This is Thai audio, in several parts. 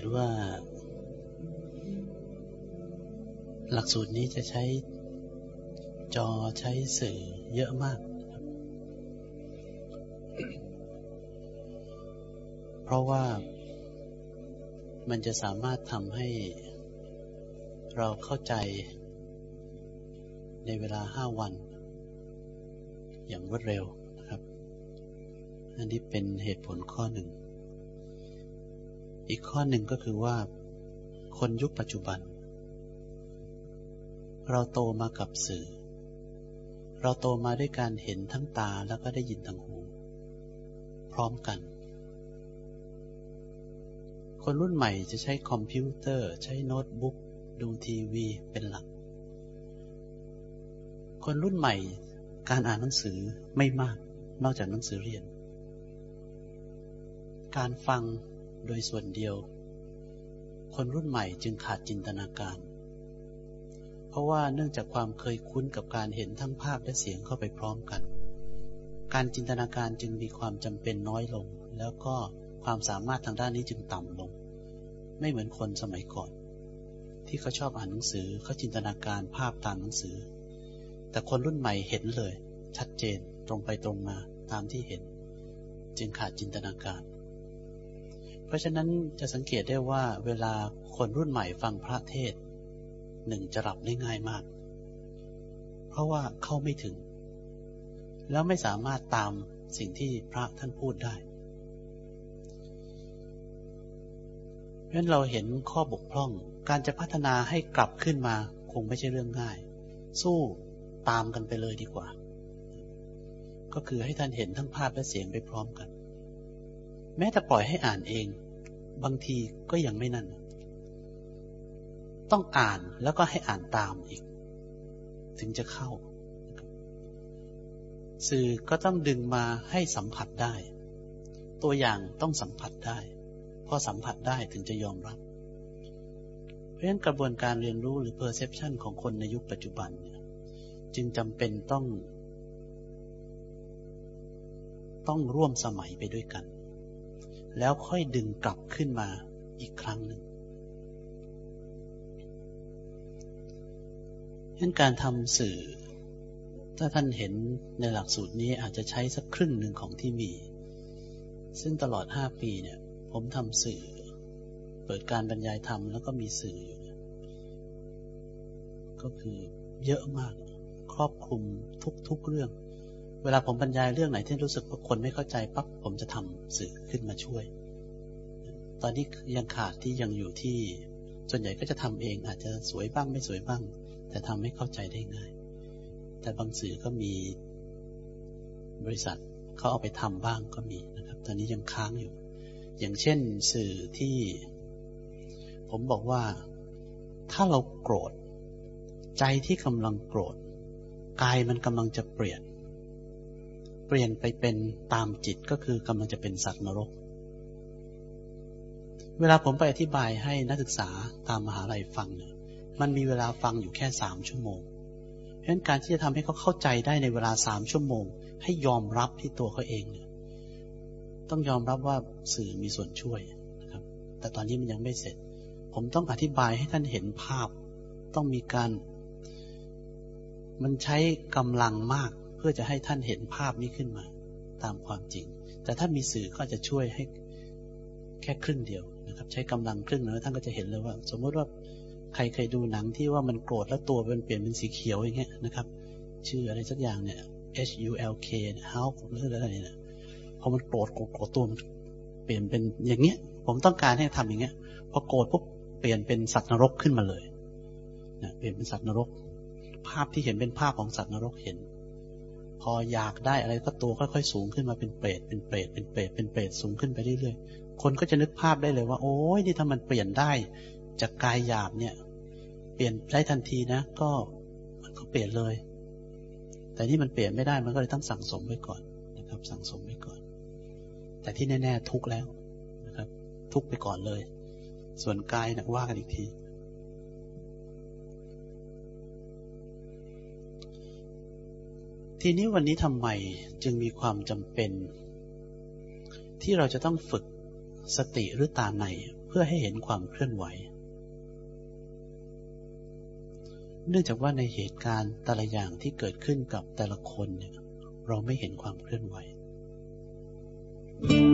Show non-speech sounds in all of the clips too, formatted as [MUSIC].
ตว่า หลักสูตรนี้จะใช้จอใช้สื่อเยอะมาก เพราะว่ามันจะสามารถทำให้เราเข้าใจในเวลาห้าวัน อย่างรวดเร็วนะครับ อันนี้เป็นเหตุผลข้อหนึ่ง อีกข้อหนึ่งก็คือว่า คนยุคปัจจุบัน เราโตมากับสื่อ เราโตมาด้วยการเห็นทั้งตาแล้วก็ได้ยินทั้งหู พร้อมกัน คนรุ่นใหม่จะใช้คอมพิวเตอร์ ใช้โน้ตบุ๊กดูทีวีเป็นหลัก คนรุ่นใหม่การอ่านหนังสือไม่มาก นอกจากหนังสือเรียน การฟัง โดยส่วนเดียว คนรุ่นใหม่จึงขาดจินตนาการ เพราะว่าเนื่องจากความเคยคุ้นกับการเห็นทั้งภาพและเสียงเข้าไปพร้อมกัน การจินตนาการจึงมีความจำเป็นน้อยลง แล้วก็ความสามารถทางด้านนี้จึงต่ำลง ไม่เหมือนคนสมัยก่อน ที่เขาชอบอ่านหนังสือเขาจินตนาการภาพตามหนังสือ แต่คนรุ่นใหม่เห็นเลย ชัดเจนตรงไปตรงมาตามที่เห็น จึงขาดจินตนาการ ราะฉะนั้นจะสังเกตได้ว่าเวลาคนรุ่นใหม่ฟังพระเทศหนึ่งจะหลับได้ง่ายมาก เพราะว่าเข้าไม่ถึง แล้วไม่สามารถตามสิ่งที่พระท่านพูดได้เพราะฉะนั้นเราเห็นข้อบกพร่องการจะพัฒนาให้กลับขึ้นมาคงไม่ใช่เรื่องง่าย สู้ตามกันไปเลยดีกว่า ก็คือให้ท่านเห็นทั้งภาพและเสียงไปพร้อมกัน แม้แต่ปล่อยให้อ่านเอง บางทีก็ยังไม่นั่น ต้องอ่านแล้วก็ให้อ่านตามอีก ถึงจะเข้า สื่อก็ต้องดึงมาให้สัมผัสได้ ตัวอย่างต้องสัมผัสได้พอสัมผัสได้ถึงจะยอมรับ เพราะฉะนั้นกระบวนการเรียนรู้หรือ perception ของคนในยุคปัจจุบันเนี่ยจึงจำเป็นต้อง ต้องร่วมสมัยไปด้วยกัน แล้วค่อยดึงกลับขึ้นมาอีกครั้งหนึ่งฉะนั้นการทำสื่อ ถ้าท่านเห็นในหลักสูตรนี้อาจจะใช้สักครึ่งหนึ่งของที่มี ซึ่งตลอดห้าปีเนี่ย ผมทำสื่อ เปิดการบรรยายธรรมแล้วก็มีสื่ออยู่ก็คือเยอะมากครอบคลุมทุกๆเรื่อง เวลาผมบรรยายเรื่องไหนที่รู้สึกว่าคนไม่เข้าใจปั๊บผมจะทำสื่อขึ้นมาช่วย ตอนนี้ยังขาดที่ยังอยู่ที่ ส่วนใหญ่ก็จะทำเองอาจจะสวยบ้างไม่สวยบ้าง แต่ทำให้เข้าใจได้ง่าย แต่บางสื่อก็มีบริษัทเขาเอาไปทำบ้างก็มีนะครับ ตอนนี้ยังค้างอยู่ อย่างเช่นสื่อที่ผมบอกว่าถ้าเราโกรธ ใจที่กำลังโกรธกายมันกำลังจะเปลี่ยน ปลี่ยนไปเป็นตามจิตก็คือกำลังจะเป็นสัตว์นรก เวลาผมไปอธิบายให้นักศึกษาตามมหาลัยฟังเนี่ยมันมีเวลาฟังอยู่แค่สามชั่วโมง เพราะฉะนั้นการที่จะทำให้เขาเข้าใจได้ในเวลาสามชั่วโมง ให้ยอมรับที่ตัวเขาเองเนี่ยต้องยอมรับว่าสื่อมีส่วนช่วยนะครับ แต่ตอนนี้มันยังไม่เสร็จ ผมต้องอธิบายให้ท่านเห็นภาพ ต้องมีการ มันใช้กำลังมาก พื่อจะให้ท่านเห็นภาพนี้ขึ้นมา ตามความจริง แต่ถ้ามีสื่อก็จะช่วยให้แค่ครึ่งเดียวนะครับ ใช้กำลังครึ่งแล้วท่านก็จะเห็นเลยว่า สมมติว่าใครเคยดูหนังที่ว่ามันโกรธแล้วตัวมันเปลี่ยนเป็นสีเขียวอย่างเงี้ยนะครับ ชื่ออะไรสักอย่างเนี่ย H U L K Hulk หรืออะไรเนี่ยพอมันโกรธโกรธตัวมันเปลี่ยนเป็นอย่างเงี้ย ผมต้องการให้ทำอย่างเงี้ยพอโกรธปุ๊บเปลี่ยนเป็นสัตว์นรกขึ้นมาเลยนะเปลี่ยนเป็นสัตว์นรก ภาพที่เห็นเป็นภาพของสัตว์นรกเห็น พออยากได้อะไรก็ตัวค่อยๆสูงขึ้นมาเป็นเปรตเป็นเปรตเป็นเปรตเป็นเปรตสูงขึ้นไปเรื่อยๆ คนก็จะนึกภาพได้เลยว่า โอ้ยนี่ถ้ามันเปลี่ยนได้ จากกายหยาบเนี่ย เปลี่ยนได้ทันทีนะ ก็มันก็เปลี่ยนเลย แต่นี่มันเปลี่ยนไม่ได้มันก็เลยต้องสั่งสมไว้ก่อนนะครับ สั่งสมไว้ก่อน แต่ที่แน่ ๆ ทุกแล้วนะครับ ทุกไปก่อนเลย ส่วนกายนะว่ากันอีกที ทีนี้วันนี้ทำไมจึงมีความจำเป็น ที่เราจะต้องฝึกสติหรือตาในเพื่อให้เห็นความเคลื่อนไหว เนื่องจากว่าในเหตุการณ์แต่ละอย่างที่เกิดขึ้นกับแต่ละคนเนี่ยเราไม่เห็นความเคลื่อนไหว thank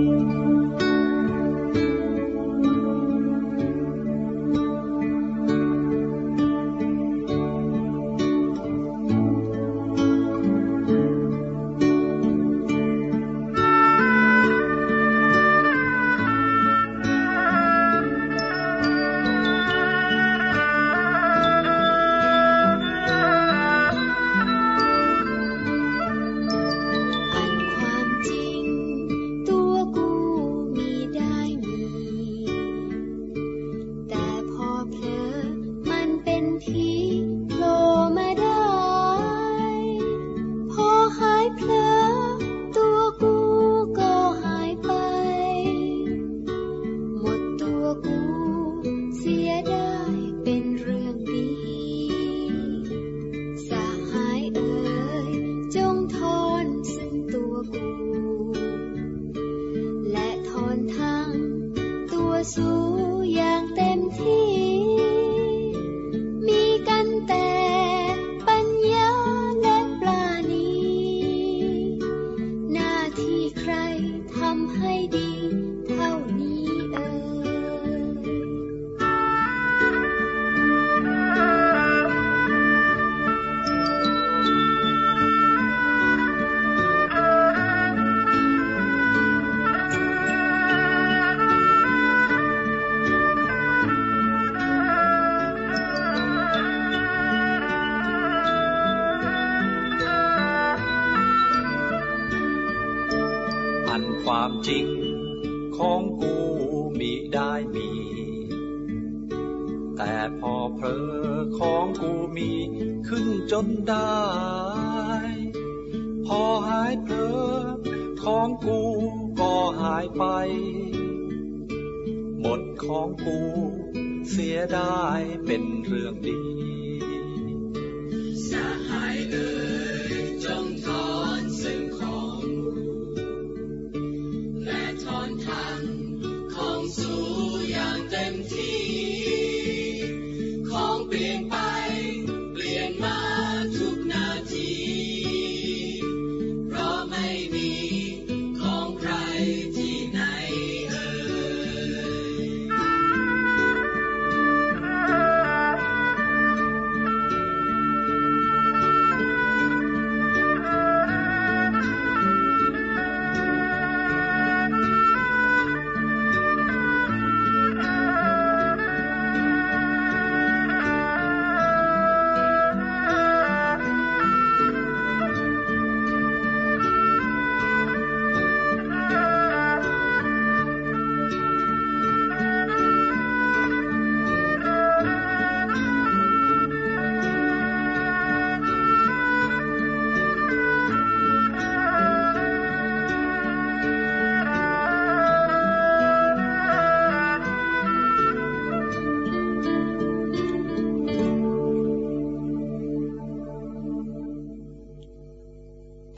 จริงของกูมีได้มี แต่พอเพลอของกูมีขึ้นจนได้ พอหายเพลอของกูก็หายไป หมดของกูเสียได้เป็นเรื่องดี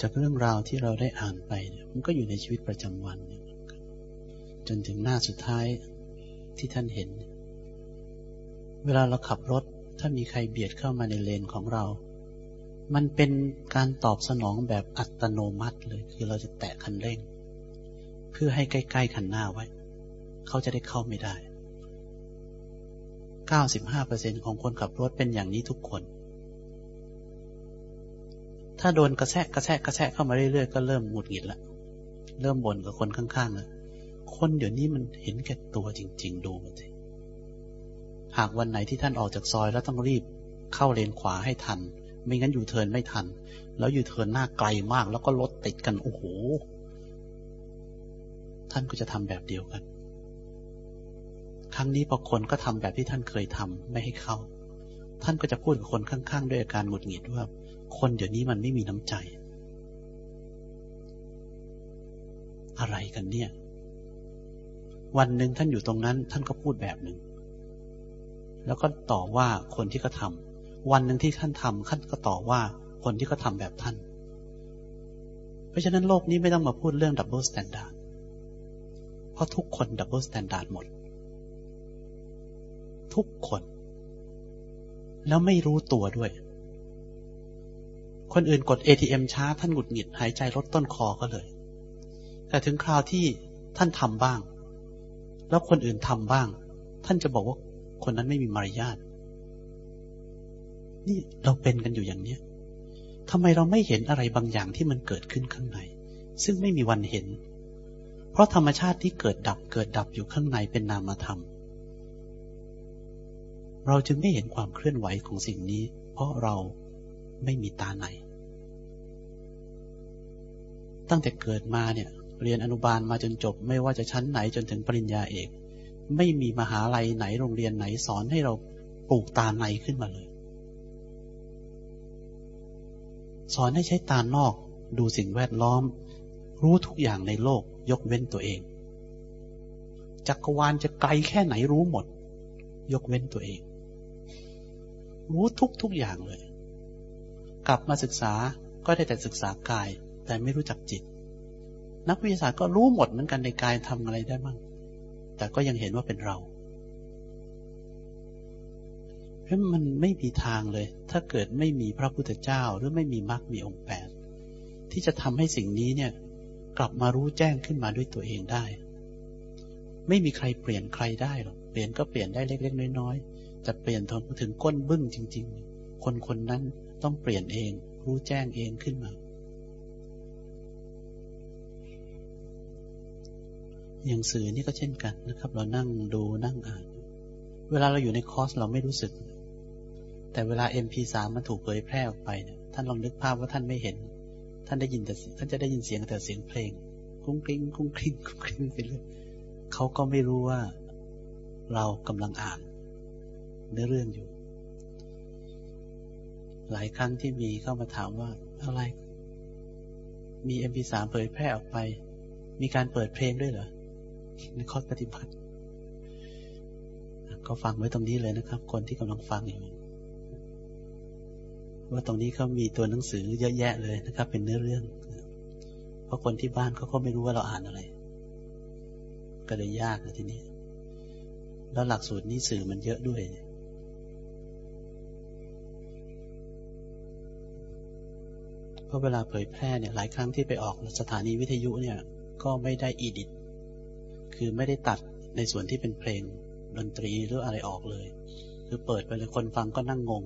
จากเรื่องราวที่เราได้อ่านไปเนี่ยมันก็อยู่ในชีวิตประจำวัน จนถึงหน้าสุดท้ายที่ท่านเห็น เวลาเราขับรถ ถ้ามีใครเบียดเข้ามาในเลนของเรา มันเป็นการตอบสนองแบบอัตโนมัติเลย คือเราจะแตะคันเร่ง เพื่อให้ใกล้ๆคันหน้าไว้ เขาจะได้เข้าไม่ได้ 95%ของคนขับรถเป็นอย่างนี้ทุกคน ถ้าโดนกระแทกกระแทกกระแทกเข้ามาเรื่อยๆก็เริ่มหงุดหงิดละ เริ่มบ่นกับคนข้างๆแล้วคนเดี๋ยวนี้มันเห็นแก่ตัวจริง ๆ ดูมันสิหากวันไหนที่ท่านออกจากซอยแล้วต้องรีบเข้าเลนขวาให้ทัน ไม่งั้นอยู่เทินไม่ทัน แล้วอยู่เทินหน้าไกลมาก แล้วก็รถติดกันโอ้โห ท่านก็จะทำแบบเดียวกัน ครั้งนี้พอคนก็ทำแบบที่ท่านเคยทำไม่ให้เข้า ท่านก็จะพูดกับคนข้างๆ ด้วยอาการหงุดหงิดว่า คนเดี๋ยวนี้มันไม่มีน้ำใจ อะไรกันเนี่ย วันหนึ่งท่านอยู่ตรงนั้น ท่านก็พูดแบบหนึ่ง แล้วก็ต่อว่าคนที่เขาทำวันหนึ่งที่ท่านทำท่านก็ต่อว่าคนที่เขาทำแบบท่าน เพราะฉะนั้นโลกนี้ไม่ต้องมาพูดเรื่อง double standard เพราะทุกคน double standard หมด ทุกคน แล้วไม่รู้ตัวด้วย คนอื่นกด ATM ช้าท่านหงุดหงิดหายใจลดต้นคอก็เลย แต่ถึงคราวที่ท่านทำบ้าง แล้วคนอื่นทำบ้าง ท่านจะบอกว่าคนนั้นไม่มีมารยาทนี่เราเป็นกันอยู่อย่างเนี้ยทำไมเราไม่เห็นอะไรบางอย่างที่มันเกิดขึ้นข้างใน ซึ่งไม่มีวันเห็น เพราะธรรมชาติที่เกิดดับเกิดดับอยู่ข้างในเป็นนามธรรม เราจึงไม่เห็นความเคลื่อนไหวของสิ่งนี้ เพราะเรา ไม่มีตาในตั้งแต่เกิดมาเนี่ย เรียนอนุบาลมาจนจบ ไม่ว่าจะชั้นไหนจนถึงปริญญาเอก ไม่มีมหาลัยไหนโรงเรียนไหนสอนให้เราปลูกตาในขึ้นมาเลย สอนให้ใช้ตานอก ดูสิ่งแวดล้อม รู้ทุกอย่างในโลกยกเว้นตัวเอง จักรวาลจะไกลแค่ไหนรู้หมด ยกเว้นตัวเอง รู้ทุกทุกอย่างเลย กลับมาศึกษาก็ได้แต่ศึกษากาย แต่ไม่รู้จักจิต นักวิทยาศาสตร์ก็รู้หมดเหมือนกันในกายทำอะไรได้บ้างแต่ก็ยังเห็นว่าเป็นเราเพราะมันไม่มีทางเลย ถ้าเกิดไม่มีพระพุทธเจ้าหรือไม่มีมรรคมีองค์แปดที่จะทำให้สิ่งนี้เนี่ย กลับมารู้แจ้งขึ้นมาด้วยตัวเองได้ ไม่มีใครเปลี่ยนใครได้หรอกเปลี่ยนก็เปลี่ยนได้เล็กๆน้อยๆแต่เปลี่ยนทนถึงก้นบึ้งจริง ๆ คนคนนั้น ต้องเปลี่ยนเอง รู้แจ้งเองขึ้นมา อย่างสื่อนี่ก็เช่นกันนะครับ เรานั่งดูนั่งอ่าน เวลาเราอยู่ในคอร์สเราไม่รู้สึก แต่เวลา MP3 มันถูกเผยแพร่ออกไปเนี่ยท่านลองนึกภาพว่าท่านไม่เห็น ท่านได้ยินแต่ท่านจะได้ยินเสียงแต่เสียงเพลง กุ้งกริ้งกุ้งกริ้งกุ้งกริ้งไปเรื่อยเขาก็ไม่รู้ว่า เรากำลังอ่านเนื้อเรื่องอยู่ หลายครั้งที่มีเข้ามาถามว่าอะไร มี MP3 เผยแพร่ออกไป มีการเปิดเพลงด้วยเหรอ ในข้อปฏิบัติ ก็ฟังไว้ตรงนี้เลยนะครับ คนที่กำลังฟังอยู่ว่าตรงนี้เขามีตัวหนังสือเยอะแยะเลยนะครับ เป็นเนื้อเรื่อง เพราะคนที่บ้านเขาก็ไม่รู้ว่าเราอ่านอะไร ก็เลยยากเลยทีนี้ แล้วหลักสูตรนี้สื่อมันเยอะด้วยเพราะเวลาเผยแพร่เนี่ยหลายครั้งที่ไปออกสถานีวิทยุเนี่ยก็ไม่ได้อีดิทคือไม่ได้ตัดในส่วนที่เป็นเพลงดนตรีหรืออะไรออกเลย คือเปิดไปเลยคนฟังก็นั่งงง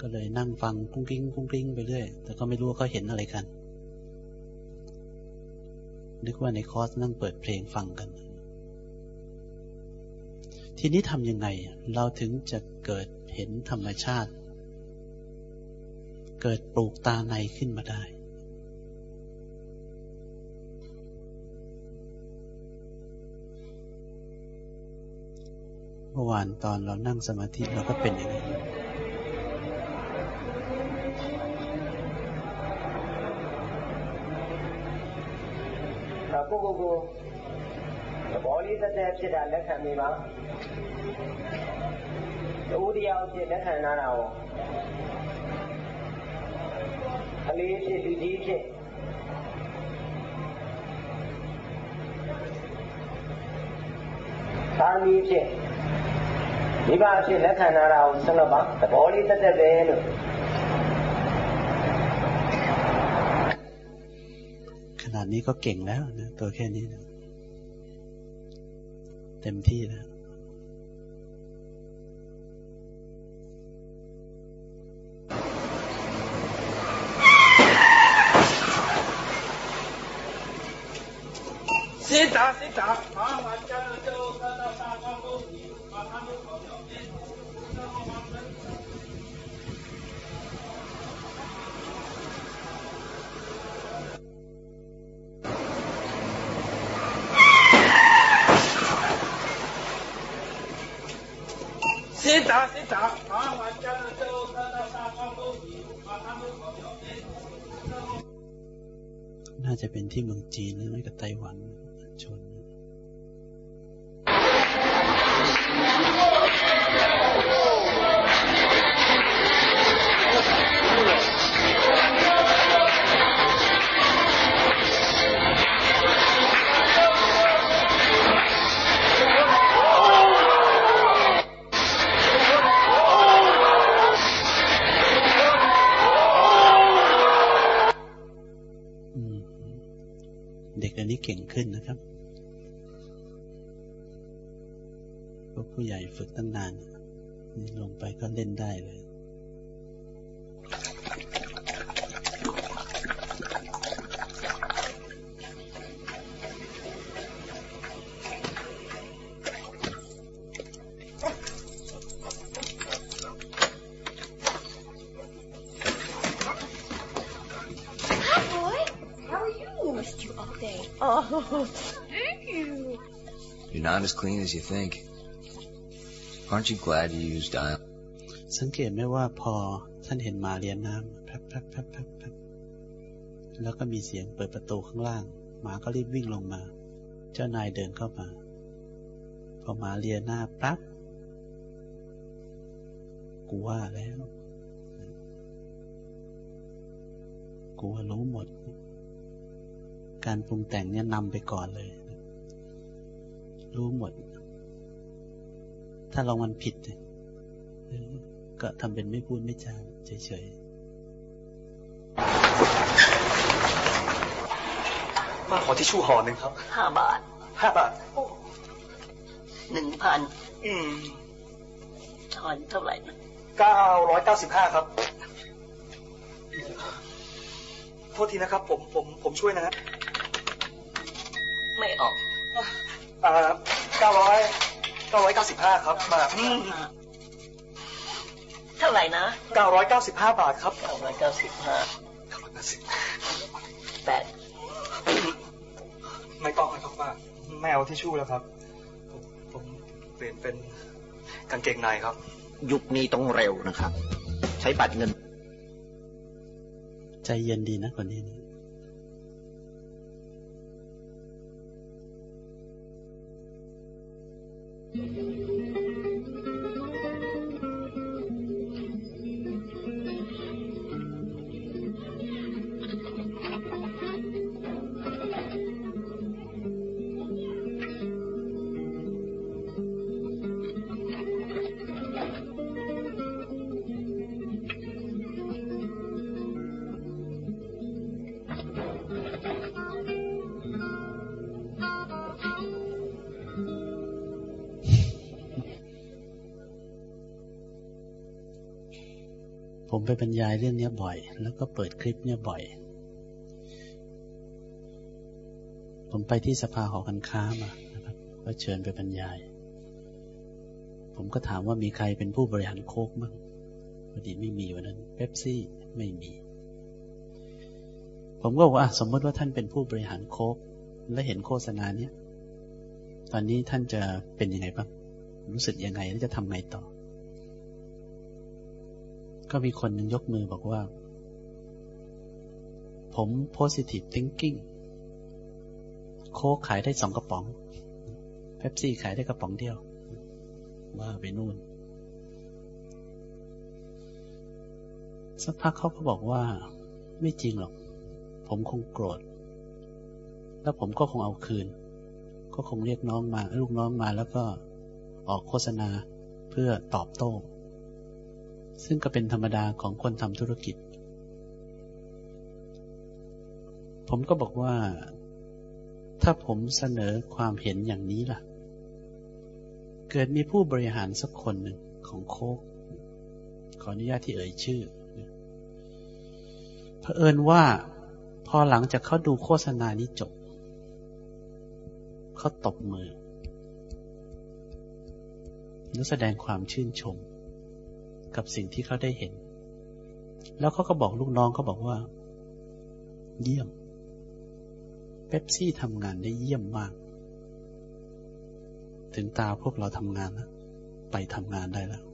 ก็เลยนั่งฟังกุ้งกิ้งกุ้งกิ้งไปเรื่อย แต่ก็ไม่รู้ว่าเขาเห็นอะไรกัน นึกว่าในคอร์สนั่งเปิดเพลงฟังกัน ทีนี้ทำยังไง เราถึงจะเกิดเห็นธรรมชาติ เกิดปลูกตาในขึ้นมาได้ เมื่อวานตอนเรานั่งสมาธิเราก็เป็นอย่างนี้กูกูกูบอลีสเตปชิดันนะครับมีมั้งอูดีเอาเจนนะครันานา အလေးဖြစ်လူကြီးဖြစ်သာမီဖြစ်မိဘအဖြစ်လက်ခံနာတာကိုဆက်လို့ပါသဘောလေးတက်တက်ပဲလို့ขนาดนี้ก็เก่งแล้วนะตัวแค่นี้นะเต็มที่แล้ว สิสาพาวันจันโจกตาตาความรู้ความรู้ของโยมสิตาสิตาพาวันจันโจกตาตาความรู้ความรู้ของโยมน่าจะเป็นที่เมืองจีนหรือไม่ก็ไต้หวัน ขึ้นนะครับ พวกผู้ใหญ่ฝึกตั้งนานนี่ลงไปก็เล่นได้เลย You're not as clean as you think. Aren't you glad you used dial? สังเกตไหมว่าพอท่านเห็นมาเลียน้ำแป๊บแป๊บแป๊บแป๊บแป๊บแล้วก็มีเสียงเปิดประตูข้างล่าง หมาก็รีบวิ่งลงมา เจ้านายเดินเข้ามา พอหมาเลียหน้าปั๊บ กูว่าแล้ว กูว่ารู้หมด การปรุงแต่งเนี่ยนำไปก่อนเลย รู้หมด ถ้าลองมันผิดเนี่ยเออก็ทำเป็นไม่พูดไม่จาเฉยมาขอทิชชู่ห่อหนึ่งครับห้าบาทห้าบาทหนึ่งพันอืมทอนเท่าไหร่นะเก้าร้อยเก้าสิบห้าครับ โทษทีนะครับ ผมผมผมช่วยนะฮะไม่ออก อ่าเก้าร้อยเก้าร้อยเก้าสิบห้าครับมาอืมเท่าไหร่นะเก้าร้อยเก้าสิบห้าบาทครับเก้าร้อยเก้าสิบห้าเก้าร้อยแปดสิบแปดไม่ต้องนะครับป้าไม่เอาทิชชู่แล้วครับ ผมผมเปลี่ยนเป็นกางเกงในครับ ยุคนี้ต้องเร็วนะครับ ใช้บัตรเงินๆใจเย็นดีนะคนนี้ น ไปบรรยายเรื่องนี้บ่อย แล้วก็เปิดคลิปเนี่ยบ่อย ผมไปที่สภาหอการค้ามานะครับก็เชิญไปบรรยาย ผมก็ถามว่ามีใครเป็นผู้บริหารโคกมั้งพอดีไม่มีวันนั้นเป๊ปซี่ไม่มี ผมก็บอกว่าสมมติว่าท่านเป็นผู้บริหารโคกและเห็นโฆษณาเนี้ยตอนนี้ท่านจะเป็นยังไงบ้าง รู้สึกยังไง และจะทำไงต่อ ก็มีคนหนึ่งยกมือบอกว่า ผม positive thinking โค้กขายได้สองกระป๋องเป๊ปซี่ขายได้กระป๋องเดียว ว่าไปนู่น สักพักเขาก็บอกว่า ไม่จริงหรอก ผมคงโกรธ แล้วผมก็คงเอาคืน ก็คงเรียกน้องมา ลูกน้องมาแล้วก็ออกโฆษณาเพื่อตอบโต้ ซึ่งก็เป็นธรรมดาของคนทำธุรกิจ ผมก็บอกว่า ถ้าผมเสนอความเห็นอย่างนี้ล่ะ เกิดมีผู้บริหารสักคนหนึ่งของโคก ขออนุญาตที่เอ่ยชื่อเผอิญว่าพอหลังจากเขาดูโฆษณานี้จบ เขาตบมือ และแสดงความชื่นชม กับสิ่งที่เขาได้เห็น แล้วเขาก็บอกลูกน้องเขาบอกว่า เยี่ยมเป๊ปซี่ทำงานได้เยี่ยมมาก ถึงตาพวกเราทำงานแล้วไปทำงานได้แล้ว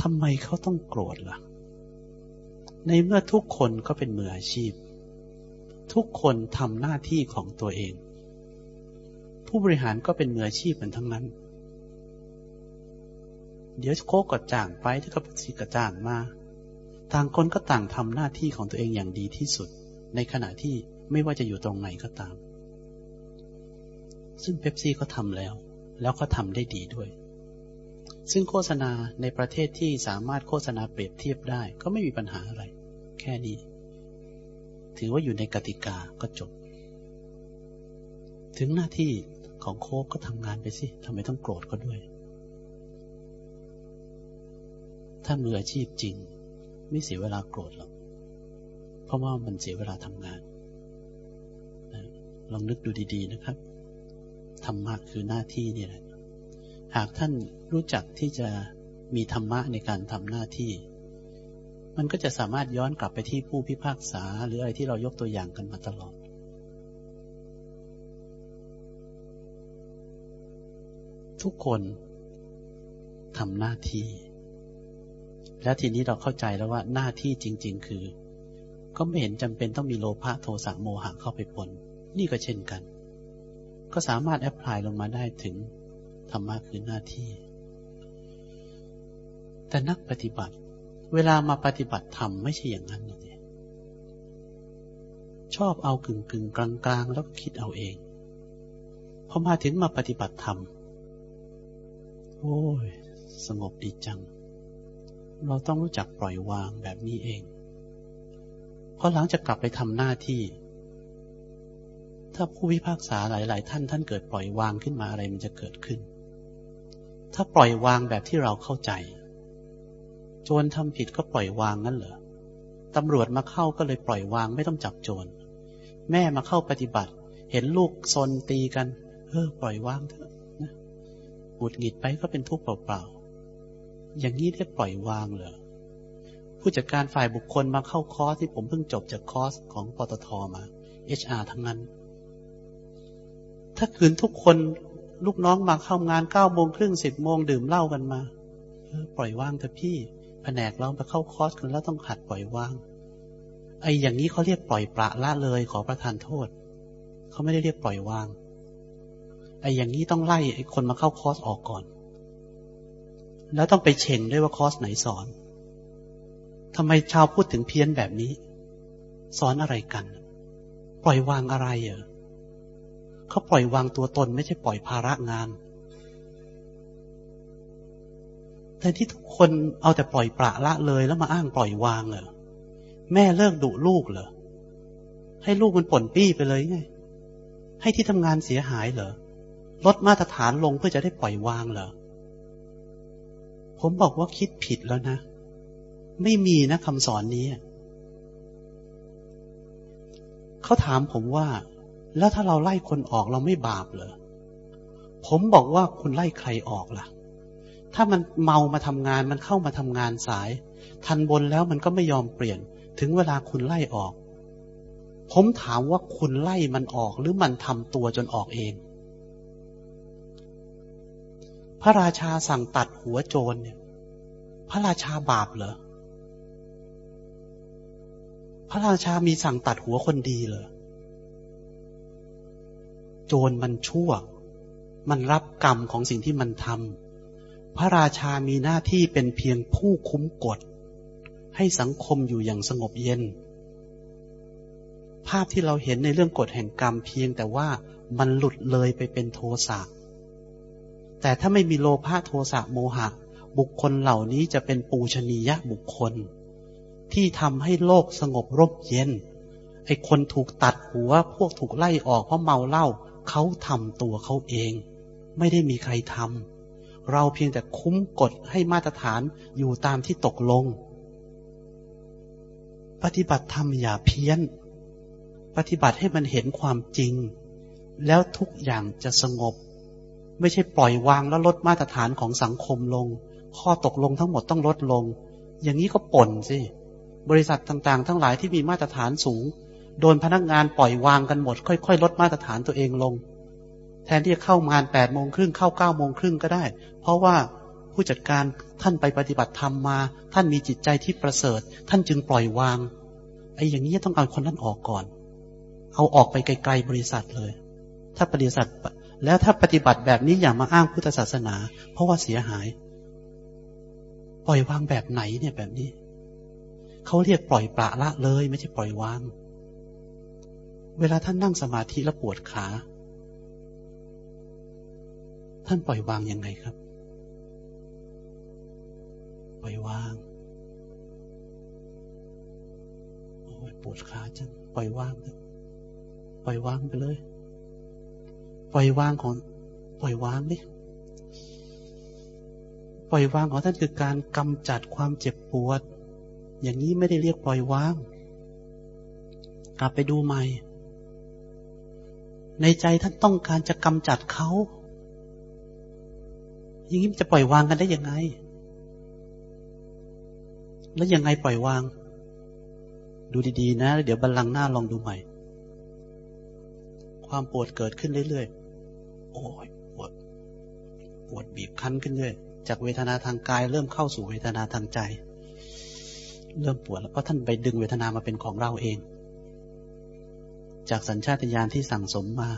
ทำไมเขาต้องโกรธละ่ะ ในเมื่อทุกคนก็เป็นมืออาชีพ ทุกคนทำหน้าที่ของตัวเอง ผู้บริหารก็เป็นมืออาชีพเหมือนทั้งนั้น เดี๋ยวโคกก็จ้างไปถ้าก็สิกระจ้างมา ต่างคนก็ต่างทำหน้าที่ของตัวเองอย่างดีที่สุด ในขณะที่ไม่ว่าจะอยู่ตรงไหนก็ตาม ซึ่งเป๊ปซี่ก็ทำแล้ว แล้วก็ทำได้ดีด้วย ซึ่งโฆษณาในประเทศที่สามารถโฆษณาเปรียบเทียบได้ก็ไม่มีปัญหาอะไร แค่นี้ ถือว่าอยู่ในกติกาก็จบ ถึงหน้าที่ของโค้กก็ทำงานไปสิทำไมต้องโกรธก็ด้วย ถ้ามืออาชีพจริง ไม่เสียเวลาโกรธหรอก เพราะว่ามันเสียเวลาทำงานนะลองนึกดูดีๆนะครับธรรมะคือหน้าที่นี่แหละ หากท่านรู้จักที่จะมีธรรมะในการทำหน้าที่ มันก็จะสามารถย้อนกลับไปที่ผู้พิพากษา หรืออะไรที่เรายกตัวอย่างกันมาตลอดทุกคนทำหน้าที่ แล้วทีนี้เราเข้าใจแล้วว่าหน้าที่จริง ๆ คือ ก็ไม่เห็นจำเป็นต้องมีโลภะโทสะโมหะเข้าไปปนนี่ก็เช่นกัน ก็สามารถแอพพลายลงมาได้ถึงธรรมะคือหน้าที่ แต่นักปฏิบัติ เวลามาปฏิบัติธรรมไม่ใช่อย่างนั้นเลยชอบเอากึ่งกึ่งกลางกลางแล้วก็คิดเอาเองพอมาถึงมาปฏิบัติธรรม โอ้ย สงบดีจัง เราต้องรู้จักปล่อยวางแบบนี้เอง เพอหลังจากกลับไปทำหน้าที่ ถ้าผู้พิพากษาหลาย ๆ ท่านท่านเกิดปล่อยวางขึ้นมาอะไรมันจะเกิดขึ้น ถ้าปล่อยวางแบบที่เราเข้าใจ โจรทำผิดก็ปล่อยวางงั้นเหรอตำรวจมาเข้าก็เลยปล่อยวางไม่ต้องจับโจร แม่มาเข้าปฏิบัติ เห็นลูกซนตีกัน เออปล่อยวางเถอะนะหงุดหงิดไปก็เป็นทุกข์เปล่าๆ อย่างนี้เรียกปล่อยวางเหรอผู้จัดการฝ่ายบุคคลมาเข้าคอร์สที่ผมเพิ่งจบจากคอร์สของปตทมา HR ทั้งนั้น ถ้าคืนทุกคนลูกน้องมาเข้างานเก้าโมงครึ่งสิบโมงดื่มเหล้ากันมาปล่อยวางเถอะพี่แผนกเราไปเข้าคอร์สกันแล้วต้องหัดปล่อยวางไอ้อย่างนี้เขาเรียกปล่อยปละละเลยขอประทานโทษเขาไม่ได้เรียกปล่อยวางไอ้อย่างนี้ต้องไล่ไอ้คนมาเข้าคอร์สออกก่อน แล้วต้องไปเช็งด้วยว่าคอร์สไหนสอนทำไมชาวพูดถึงเพี้ยนแบบนี้ สอนอะไรกัน ปล่อยวางอะไรเหรอเขาปล่อยวางตัวตนไม่ใช่ปล่อยภาระงานแต่ที่ทุกคนเอาแต่ปล่อยปละละเลยแล้วมาอ้างปล่อยวางเหรอแม่เลิกดุลูกเหรอให้ลูกมันป่นปี้ไปเลยไงให้ที่ทำงานเสียหายเหรอลดมาตรฐานลงเพื่อจะได้ปล่อยวางเหรอ ผมบอกว่าคิดผิดแล้วนะ ไม่มีนะคำสอนนี้ เขาถามผมว่า แล้วถ้าเราไล่คนออกเราไม่บาปเหรอ ผมบอกว่าคุณไล่ใครออกล่ะ ถ้ามันเมามาทำงานมันเข้ามาทำงานสาย ทันบนแล้วมันก็ไม่ยอมเปลี่ยน ถึงเวลาคุณไล่ออก ผมถามว่าคุณไล่มันออกหรือมันทำตัวจนออกเอง พระราชาสั่งตัดหัวโจรเนี่ย พระราชาบาปเหรอ พระราชามีสั่งตัดหัวคนดีเหรอ โจรมันชั่ว มันรับกรรมของสิ่งที่มันทำ พระราชามีหน้าที่เป็นเพียงผู้คุ้มกฎ ให้สังคมอยู่อย่างสงบเย็น ภาพที่เราเห็นในเรื่องกฎแห่งกรรมเพียงแต่ว่ามันหลุดเลยไปเป็นโทสะ แต่ถ้าไม่มีโลภะโทสะโมหะ บุคคลเหล่านี้จะเป็นปูชนียะบุคคล ที่ทำให้โลกสงบร่มเย็น ไอ้คนถูกตัดหัวพวกถูกไล่ออกเพราะเมาเหล้าเขาทำตัวเขาเอง ไม่ได้มีใครทำเราเพียงแต่คุ้มกฎให้มาตรฐานอยู่ตามที่ตกลง ปฏิบัติธรรมอย่าเพี้ยน ปฏิบัติให้มันเห็นความจริง แล้วทุกอย่างจะสงบ ไม่ใช่ปล่อยวางแล้วลดมาตรฐานของสังคมลง ข้อตกลงทั้งหมดต้องลดลง อย่างนี้ก็ป่นสิ บริษัทต่างๆ ทั้งหลายที่มีมาตรฐานสูง โดนพนักงานปล่อยวางกันหมด ค่อยๆ ลดมาตรฐานตัวเองลง แทนที่จะเข้างานแปดโมงครึ่งเข้าเก้าโมงครึ่งก็ได้ เพราะว่าผู้จัดการท่านไปปฏิบัติธรรมมา ท่านมีจิตใจที่ประเสริฐ ท่านจึงปล่อยวางไอ้อย่างนี้ต้องเอาคนนั้นออกก่อน เอาออกไปไกลๆบริษัทเลย ถ้าบริษัท แล้วถ้าปฏิบัติแบบนี้อย่ามาอ้างพุทธศาสนา เพราะว่าเสียหาย ปล่อยวางแบบไหนเนี่ยแบบนี้ เขาเรียกปล่อยปละละเลย ไม่ใช่ปล่อยวาง เวลาท่านนั่งสมาธิแล้วปวดขา ท่านปล่อยวางยังไงครับ ปล่อยวางโอ้ยปวดขาจัง ปล่อยวางปล่อยวางไปเลย ปล่อยวางของ ปล่อยวางดิปล่อยวางของท่านคือการกำจัดความเจ็บปวด อย่างนี้ไม่ได้เรียกปล่อยวาง กลับไปดูใหม่ ในใจท่านต้องการจะกำจัดเขาอย่างนี้จะปล่อยวางกันได้ยังไง แล้วยังไงปล่อยวาง ดูดีๆ นะ เดี๋ยวบัลลังก์หน้าลองดูใหม่ ความปวดเกิดขึ้นเรื่อยๆ อ้ยปวดปวดบีบคั้นขึ้นเรื่อยจากเวทนาทางกาย เริ่มเข้าสู่เวทนาทางใจ เริ่มปวดแล้วเพราะท่านไปดึงเวทนามาเป็นของเราเอง จากสัญชาตญาณที่สั่งสมมา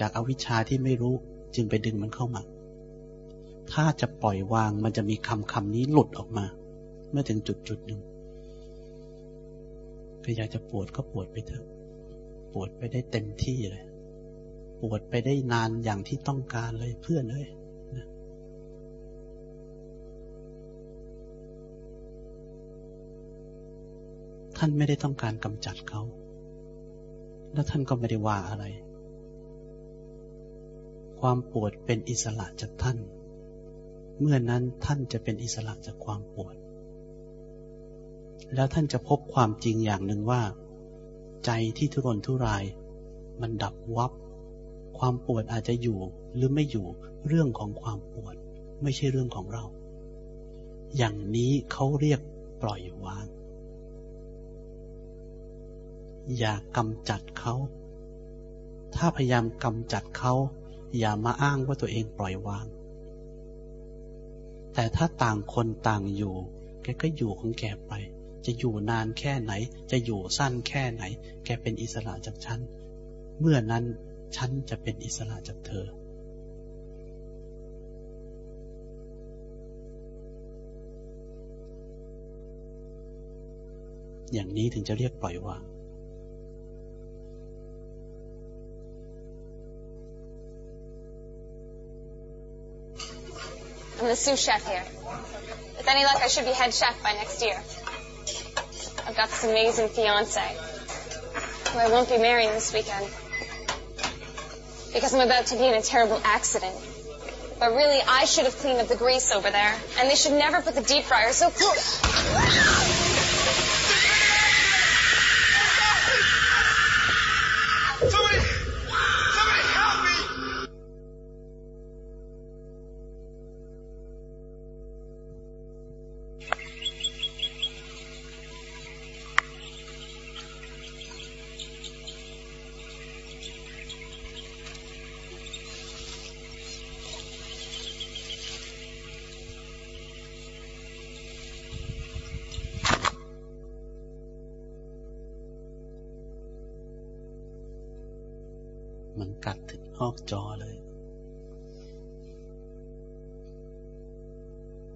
จากอาวิชชาที่ไม่รู้จึงไปดึงมันเข้ามา ถ้าจะปล่อยวางมันจะมีคำคำนี้หลุดออกมา เมื่อถึงจุดจุดหนึ่งก็อยากจะปวดก็ปวดไปเถอะ ปวดไปได้เต็มที่เลย ปวดไปได้นานอย่างที่ต้องการเลยเพื่อนเอ้ยท่านไม่ได้ต้องการกำจัดเขา แล้วท่านก็ไม่ได้ว่าอะไร ความปวดเป็นอิสระจากท่าน เมื่อนั้นท่านจะเป็นอิสระจากความปวด แล้วท่านจะพบความจริงอย่างหนึ่งว่า ใจที่ทุรนทุราย มันดับวับ ความปวดอาจจะอยู่หรือไม่อยู่เรื่องของความปวด ไม่ใช่เรื่องของเรา อย่างนี้เขาเรียกปล่อยวาง อย่ากำจัดเขา ถ้าพยายามกำจัดเขา อย่ามาอ้างว่าตัวเองปล่อยวาง แต่ถ้าต่างคนต่างอยู่ แกก็อยู่ของแกไป จะอยู่นานแค่ไหน จะอยู่สั้นแค่ไหน แกเป็นอิสระจากฉัน เมื่อนั้น ฉันจะเป็นอิสระจากเธอ อย่างนี้ถึงจะเรียกปล่อยวาง I'm the sous chef here. With any luck, I should be head chef by next year. I've got this amazing fiance, who I won't be marrying this weekend. Because I'm about to be in a terrible accident. But really, I should have cleaned up the grease over there, and they should never put the deep fryer so close.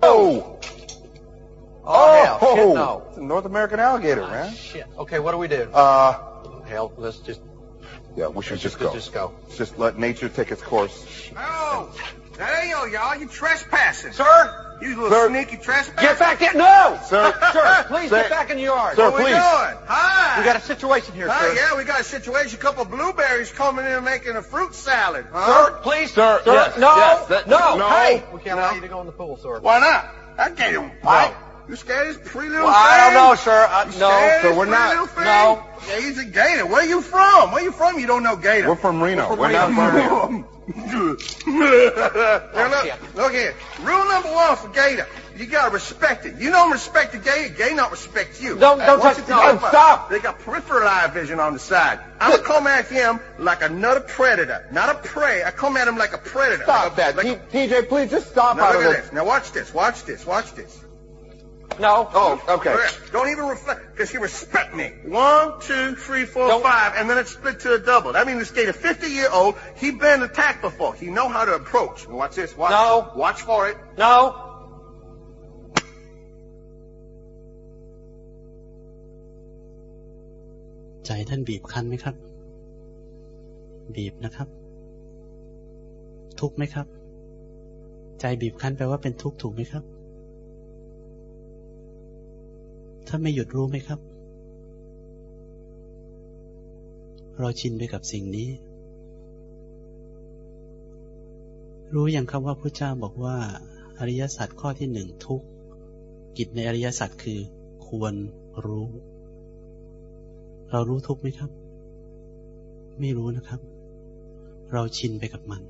Oh! Oh, hell, oh, shit, no. It's a North American alligator, Ah, man. Shit. Okay, what do we do? Uh, hell, let's just yeah, we should let's just go. Just go. Just let nature take its course. Oh, hey, yo, y'all, you trespassing. Sir, You little Sir. sneaky trespasser. get back in. No, Sir, sir, please Sir. get back in the yard. Sir, What we please. doing? Hi. We got a situation here, Hi, sir. yeah, we got a situation. A couple of blueberries coming in and making a fruit salad. Huh? Sir, please, Sir, sir, yes, no, yes, that- no, no. hey, we can't No. allow you to go in the pool, sir. Why not? I can't even fight. You scared of this pretty little Well, thing? I don't know, sir. Uh, You no, sir, we're not. No. Yeah, he's a gator. Where you from? Where you from? You don't know gator. We're from Reno. We're not from Reno. [LAUGHS] now look, look here. Rule number one for gator. You gotta respect it. You don't respect the gator, gator not respect you. Don't- don't touch- it no, think stop. They got peripheral eye vision on the side. I'm gonna come at him like another predator, not a prey. I come at him like a predator. Stop Like that. like T- TJ, please just stop now out look of at this. this. Now watch this. Watch this. Watch this. No. Oh, okay. Look at- Don't even reflect, because he respect me. One, two, three, four, Don't- five, and then it's split to a double. That means this gator, 50 year old, he been attacked before. He know how to approach. Now watch this. Watch. No. Watch for it. No. ใจท่านบีบคั้นไหมครับ บีบนะครับ ทุกข์ไหมครับ ใจบีบคั้นแปลว่าเป็นทุกข์ถูกไหมครับ ถ้าไม่หยุดรู้ไหมครับ เราชินไปกับสิ่งนี้ รู้อย่างครับว่าพระเจ้าบอกว่า อริยสัจข้อที่หนึ่งทุกข์กิจในอริยสัจคือ ควรรู้ เรารู้ทุกข์ไหมครับ ไม่รู้นะครับ เราชินไปกับมัน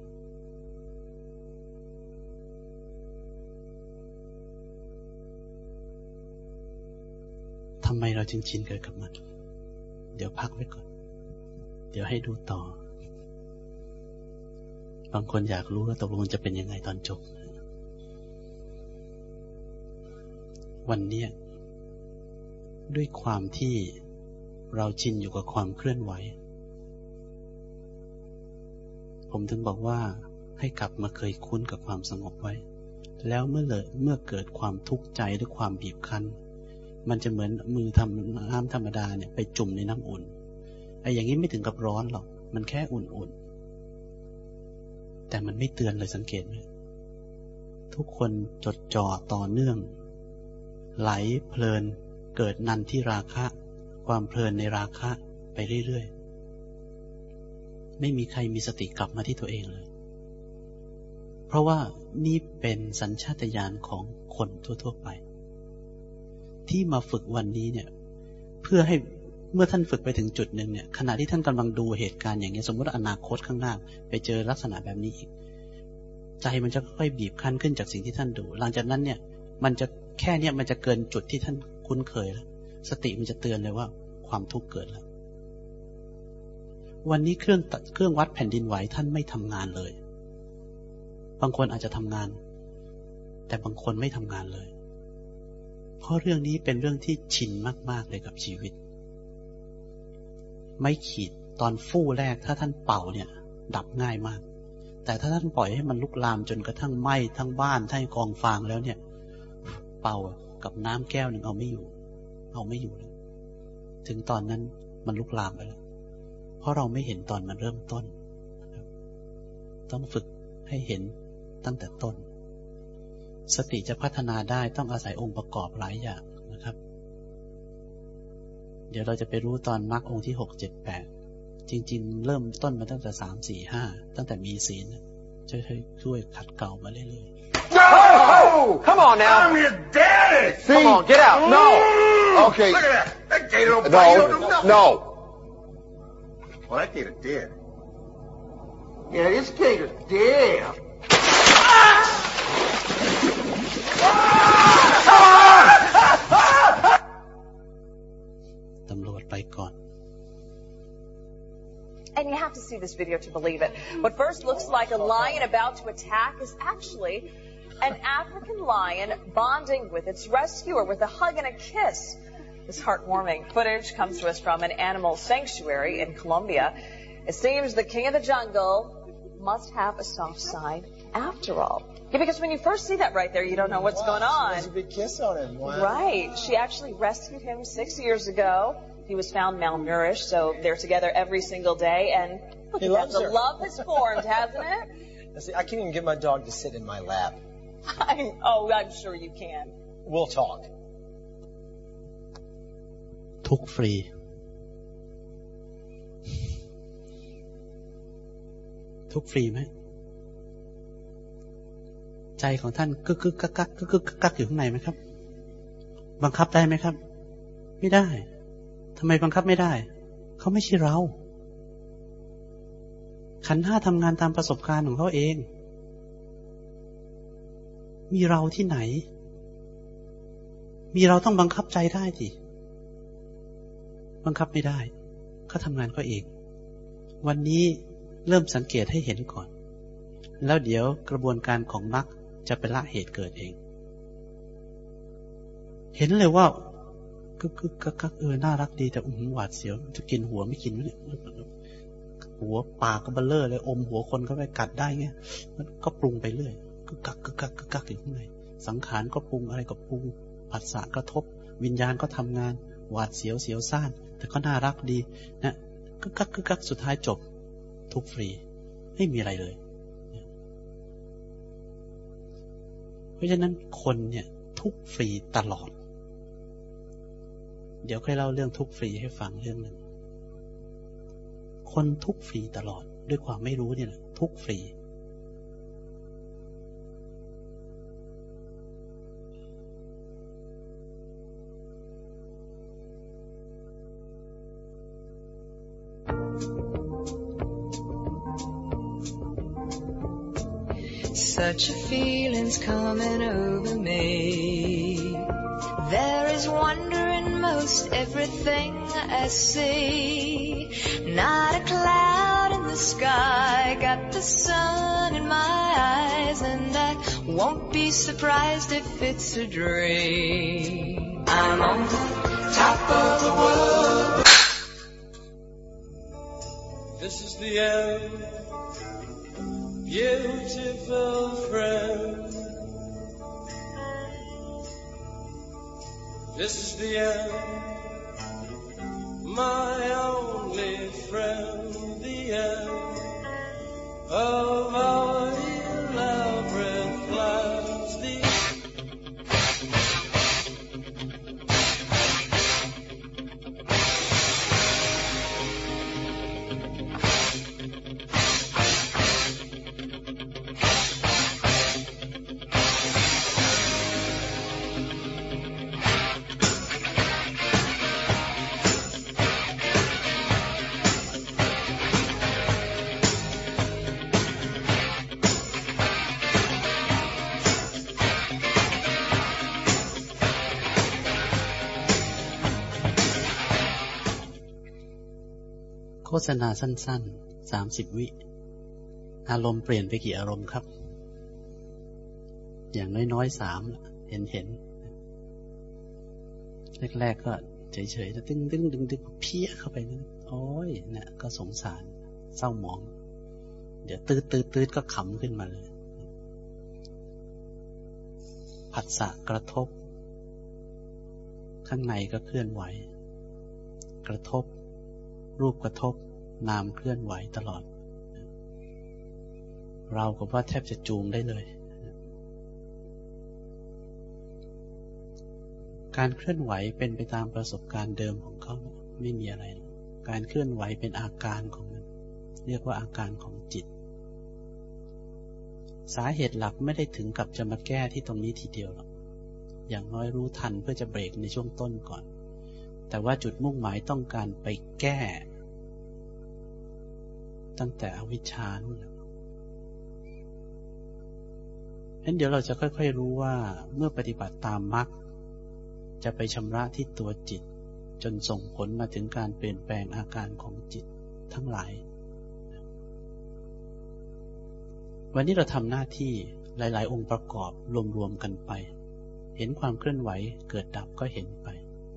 ทำไมเราจึงชินเกิดกับมัน เดี๋ยวพักไว้ก่อน เดี๋ยวให้ดูต่อ บางคนอยากรู้ว่าตกลงจะเป็นยังไงตอนจบ วันนี้ด้วยความที่เราชินอยู่กับความเคลื่อนไหว ผมถึงบอกว่าให้กลับมาเคยคุ้นกับความสงบไว้ แล้วเมื่อเลยเมื่อเกิดความทุกข์ใจหรือความบีบคั้น มันจะเหมือนมือทำน้ำธรรมดาเนี่ยไปจุ่มในน้ำอุ่นไอ้อย่างนี้ไม่ถึงกับร้อนหรอก มันแค่อุ่นๆ แต่มันไม่เตือนเลยสังเกตไหมทุกคนจดจ่อต่อเนื่อง ไหลเพลินเกิดนันที่ราคะ ความเพลินในราคะไปเรื่อยๆ ไม่มีใครมีสติกลับมาที่ตัวเองเลย เพราะว่านี่เป็นสัญชาตญาณของคนทั่วๆไป ที่มาฝึกวันนี้เนี่ย เพื่อให้เมื่อท่านฝึกไปถึงจุดหนึ่งเนี่ย ขณะที่ท่านกำลังดูเหตุการณ์อย่างนี้ยสมมติอนาคตข้างหน้า ไปเจอลักษณะแบบนี้อีก ใจมันจะค่อยๆบีบคั้นขึ้นจากสิ่งที่ท่านดู หลังจากนั้นเนี่ย มันจะแค่เนี่ยมันจะเกินจุดที่ท่านคุ้นเคยแล้วสติมันจะเตือนเลยว่าความทุกข์เกิดแล้ว วันนี้เครื่องตัดเครื่องวัดแผ่นดินไหวท่านไม่ทำงานเลย บางคนอาจจะทำงาน แต่บางคนไม่ทำงานเลย เพราะเรื่องนี้เป็นเรื่องที่ชินมาก ๆ เลยกับชีวิต ไม่ขีดตอนฟู่แรกถ้าท่านเป่าเนี่ย ดับง่ายมาก แต่ถ้าท่านปล่อยให้มันลุกลามจนกระทั่งไหม้ทั้งบ้านทั้งกองฟางแล้วเนี่ย เป่ากับน้ำแก้วหนึ่งเอาไม่อยู่ เอาไม่อยู่เลยถึงตอนนั้นมันลุกลามไปแล้วเพราะเราไม่เห็นตอนมันเริ่มต้น ต้องฝึกให้เห็นตั้งแต่ต้น สติจะพัฒนาได้ต้องอาศัยองค์ประกอบหลายอย่างนะครับ เดี๋ยวเราจะไปรู้ตอนมรรคองค์ที่หกเจ็ดแปดจริง ๆ เริ่มต้นมาตั้งแต่สามสี่ห้าตั้งแต่มีศีลช่วยช่วยขัดเกลามาเรื่อยๆ Oh, come on now. I'm your daddy. See? Come on, get out. No. Okay. Look at that. That gator don't bite. You don't do No. nothing. No. Well, that gator dead. Yeah, this gator's dead. ตำรวจไปก่อน And you have to see this video to believe it. What first looks like a lion about to attack is actually an African lion bonding with its rescuer with a hug and a kiss. This heartwarming footage comes to us from an animal sanctuary in Colombia. It seems the king of the jungle must have a soft side after all. Yeah, because when you first see that right there, you don't know what's wow, going on. She a big kiss on him. Wow. Right. She actually rescued him six years ago. He was found malnourished, so they're together every single day. And he loves her. The love has formed, hasn't it? [LAUGHS] See, I can't even get my dog to sit in my lap. [LAUGHS] I'm, oh, I'm sure you can. We'll talk. Talk free. Talk free, mate. ใจของท่านกึกกึกกักกักกึกกึกกักอยู่ข้างในไหมครับ บังคับได้ไหมครับ ไม่ได้ทำไมบังคับไม่ได้ เขาไม่ใช่เรา ขันห้าทำงานตามประสบการณ์ของเขาเอง มีเราที่ไหน มีเราต้องบังคับใจได้ทีบังคับไม่ได้เขาทำงานก็เอง วันนี้เริ่มสังเกตให้เห็นก่อน แล้วเดี๋ยวกระบวนการของมรรค จะไปละเหตุเกิดเอง เห็นเลยว่าก็กึกกักกักเออน่ารักดีแต่อุ้มหวาดเสียวจะกินหัวไม่กินเนี่ยหัวปากก็เบลเลอร์เลยอมหัวคนเข้าไปกัดได้ไงมันก็ปรุงไปเรื่อยกึกกักกึกกักกึกกักอยู่ข้างในสังขารก็ปรุงอะไรก็ปรุงผัสสะกระทบ วิญญาณก็ทำงาน หวาดเสียวเสียวซ่าน แต่ก็น่ารักดีนะกึกกักกึกกักสุดท้ายจบ ทุกฟรี ไม่มีอะไรเลย เพราะฉะนั้นคนเนี่ยทุกฟรีตลอด เดี๋ยวค่อยเล่าเรื่องทุกฟรีให้ฟังเรื่องหนึ่ง คนทุกฟรีตลอดด้วยความไม่รู้เนี่ยทุกฟรี Such a feeling's coming over me. There is wonder in most everything I see. Not a cloud in the sky, got the sun in my eyes, and I won't be surprised if it's a dream. I'm on the top of the world. This is the end, beautiful friend. This is the end, my only friend, the end of our ษณาสั้นๆสามสิบวิ อารมณ์เปลี่ยนไปกี่อารมณ์ครับ อย่างน้อยๆสามเห็นเห็นแรกๆก็เฉยๆแล้วตึ้งตึ้งดึงดึงเพี้ยเข้าไปนั่นโอ้ยเนี่ยก็สงสาร เศร้าหมอง เดี๋ยวตืดตืดตืดก็ขำขึ้นมาเลย ผัสสะกระทบ ข้างในก็เคลื่อนไหว กระทบ รูปกระทบ นามเคลื่อนไหวตลอด เราก็ว่าแทบจะจูงได้เลย การเคลื่อนไหวเป็นไปตามประสบการณ์เดิมของเขาไม่มีอะไร การเคลื่อนไหวเป็นอาการของมัน เรียกว่าอาการของจิต สาเหตุหลักไม่ได้ถึงกับจะมาแก้ที่ตรงนี้ทีเดียวหรอก อย่างน้อยรู้ทันเพื่อจะเบรกในช่วงต้นก่อนแต่ว่าจุดมุ่งหมายต้องการไปแก้ ตั้งแต่อวิชชานู่นแหละงั้นเดี๋ยวเราจะค่อย ๆรู้ว่าเมื่อปฏิบัติตามมรรคจะไปชำระที่ตัวจิต จนส่งผลมาถึงการเปลี่ยนแปลงอาการของจิตทั้งหลาย วันนี้เราทำหน้าที่หลาย ๆ องค์ประกอบรวม ๆ กันไป เห็นความเคลื่อนไหวเกิดดับก็เห็นไป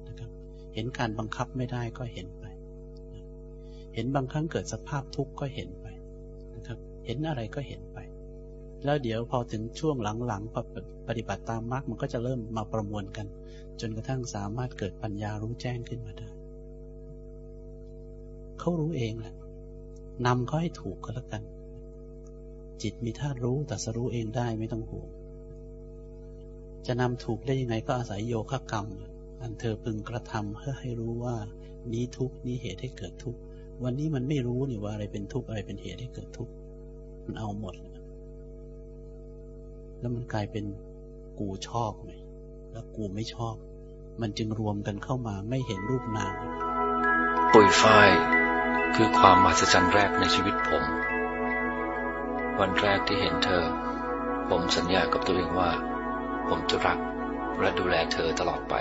นะครับ เห็นการบังคับไม่ได้ก็เห็น เห็นบางครั้งเกิดสภาพทุกข์ก็เห็นไปนะครับ เห็นอะไรก็เห็นไป แล้วเดี๋ยวพอถึงช่วงหลังๆพอปฏิบัติตามมรรคมันก็จะเริ่มมาประมวลกัน จนกระทั่งสามารถเกิดปัญญารู้แจ้งขึ้นมาได้เขารู้เองแหละนำเขาให้ถูกก็แล้วกัน จิตมีธาตุรู้แต่สรู้เองได้ไม่ต้องห่วงจะนำถูกได้ยังไงก็อาศัยโยคะกรรม อันเธอพึงกระทำเพื่อให้รู้ว่านี้ทุกนี้เหตุให้เกิดทุก วันนี้มันไม่รู้นี่ว่าอะไรเป็นทุกข์อะไรเป็นเหตุให้เกิดทุกข์มันเอาหมด แล้วมันกลายเป็นกูชอบไหมแล้วกูไม่ชอบ มันจึงรวมกันเข้ามาไม่เห็นรูปนามปุยฝ้ายคือความมหัศจรรย์แรกในชีวิตผม วันแรกที่เห็นเธอ ผมสัญญากับตัวเองว่า ผมจะรักและดูแลเธอตลอดไป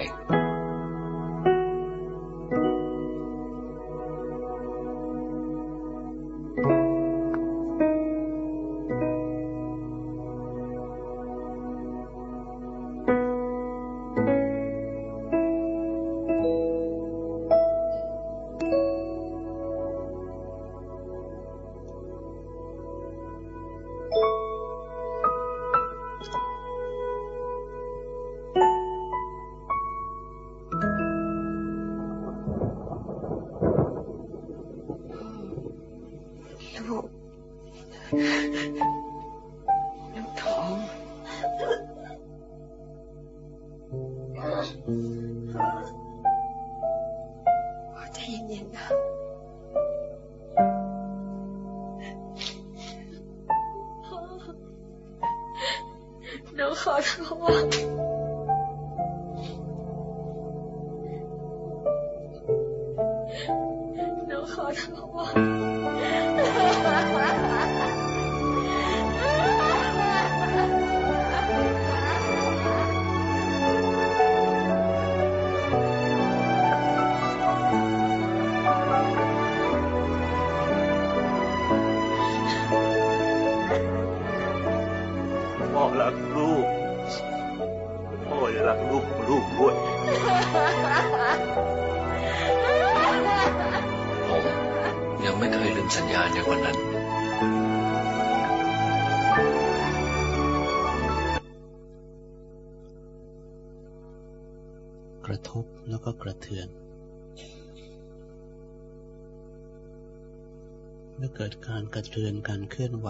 เกิดการกระเทือนการเคลื่อนไหว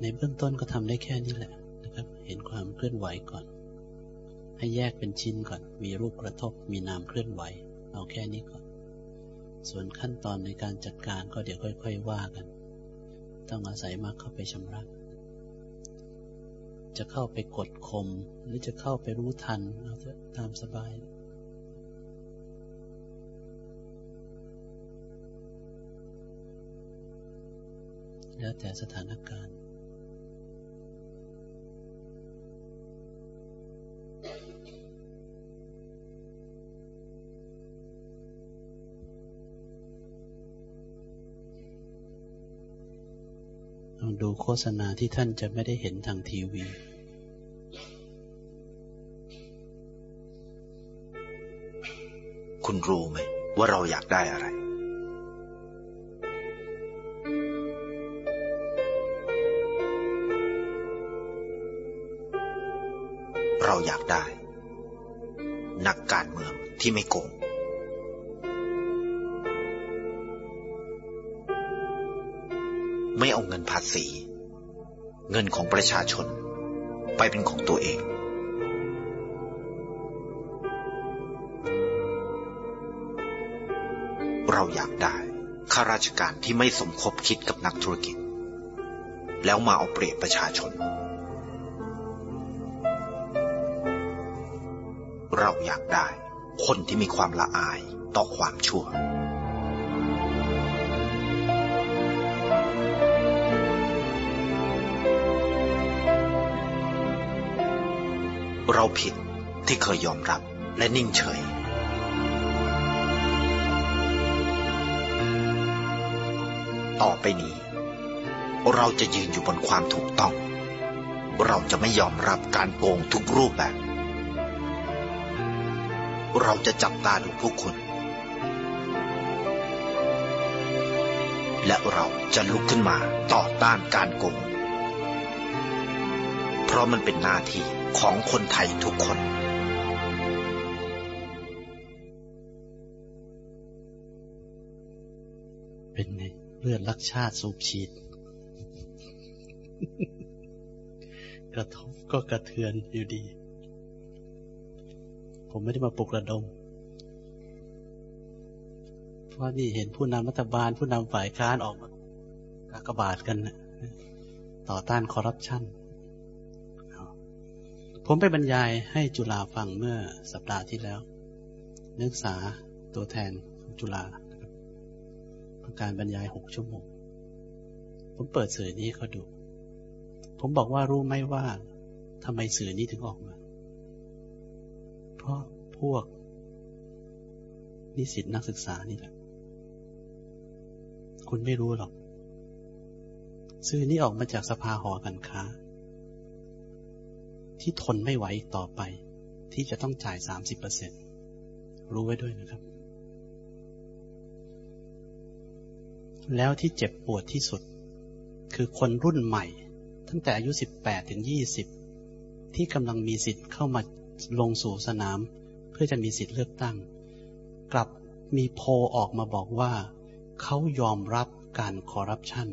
ในเบื้องต้นก็ทำได้แค่นี้แหละนะครับ เห็นความเคลื่อนไหวก่อน ให้แยกเป็นชิ้นก่อน มีรูปกระทบ มีนามเคลื่อนไหว เอาแค่นี้ก่อน ส่วนขั้นตอนในการจัดการก็เดี๋ยวค่อย ๆ ว่ากัน ต้องอาศัยมากเข้าไปชำระจะเข้าไปกดข่มหรือจะเข้าไปรู้ทันเอาเถอะตามสบาย แล้วแต่สถานการณ์ลองดูโฆษณาที่ท่านจะไม่ได้เห็นทางทีวีคุณรู้ไหมว่าเราอยากได้อะไร อยากได้ นักการเมืองที่ไม่โกงไม่เอาเงินภาษี เงินของประชาชน ไปเป็นของตัวเอง เราอยากได้ข้าราชการที่ไม่สมคบคิดกับนักธุรกิจ แล้วมาเอาเปรียบประชาชน คนที่มีความละอายต่อความชั่ว เราผิดที่เคยยอมรับและนิ่งเฉย ต่อไปนี้ เราจะยืนอยู่บนความถูกต้อง เราจะไม่ยอมรับการโกงทุกรูปแบบ เราจะจับตาดูผู้คน และเราจะลุกขึ้นมาต่อต้านการโกง เพราะมันเป็นหน้าที่ของคนไทยทุกคนเป็นไงเลือดรักชาติสูบฉีด กระทบก็กระเทือนอยู่ดี ผมไม่ได้มาปลุกระดม เพราะนี่เห็นผู้นำรัฐบาล ผู้นำฝ่ายค้านออกมากากบาทกันนะต่อต้านคอร์รัปชันผมไปบรรยายให้จุฬาฟังเมื่อสัปดาห์ที่แล้ว นักศึกษาตัวแทนของจุฬานะครับการบรรยายหกชั่วโมง ผมเปิดสื่อนี้เขาดู ผมบอกว่ารู้ไหมว่าทำไมสื่อนี้ถึงออกมา ราะพวก นิสิตนักศึกษานี่แหละ คุณไม่รู้หรอก สื่อนี้ออกมาจากสภาหอการค้า ที่ทนไม่ไหวต่อไป ที่จะต้องจ่ายสามสิบเปอร์เซ็นรู้ไว้ด้วยนะครับ แล้วที่เจ็บปวดที่สุด คือคนรุ่นใหม่ ตั้งแต่อายุสิบแปดถึงยี่สิบที่กำลังมีสิทธิ์เข้ามา ลงสู่สนาม เพื่อจะมีสิทธิ์เลือกตั้ง กลับมีโพออกมาบอกว่า เขายอมรับการคอร์รัปชัน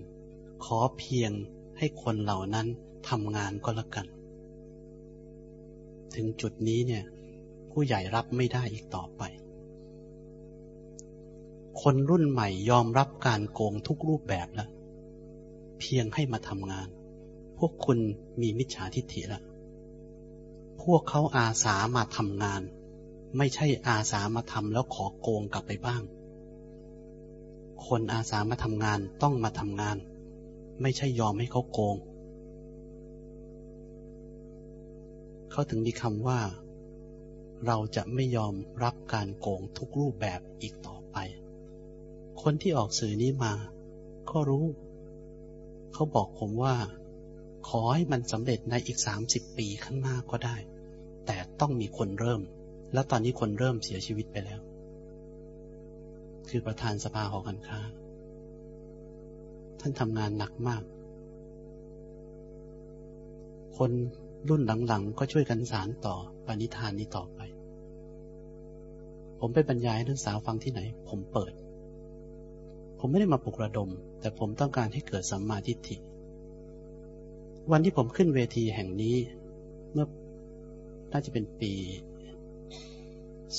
ขอเพียงให้คนเหล่านั้นทำงานก็แล้วกัน ถึงจุดนี้เนี่ย ผู้ใหญ่รับไม่ได้อีกต่อไป คนรุ่นใหม่ยอมรับการโกงทุกรูปแบบแล้ว เพียงให้มาทำงาน พวกคุณมีมิจฉาทิฐิแล้ว พวกเขาอาสามาทำงาน ไม่ใช่อาสามาทำแล้วขอโกงกลับไปบ้าง คนอาสามาทำงานต้องมาทำงาน ไม่ใช่ยอมให้เขาโกง เขาถึงมีคำว่า เราจะไม่ยอมรับการโกงทุกรูปแบบอีกต่อไป คนที่ออกสื่อนี้มา ก็รู้ เขาบอกผมว่า ขอให้มันสำเร็จในอีกสามสิบปีข้างหน้าก็ได้ แต่ต้องมีคนเริ่ม แล้วตอนนี้คนเริ่มเสียชีวิตไปแล้ว คือประธานสภาหอการค้า ท่านทำงานหนักมาก คนรุ่นหลังๆ ก็ช่วยกันสารต่อปณิธานนี้ต่อไป ผมไปบรรยายให้นักศึกษาฟังที่ไหน ผมเปิด ผมไม่ได้มาปลุกระดม แต่ผมต้องการให้เกิดสัมมาทิฏฐิ วันที่ผมขึ้นเวทีแห่งนี้ เมื่อน่าจะเป็นปี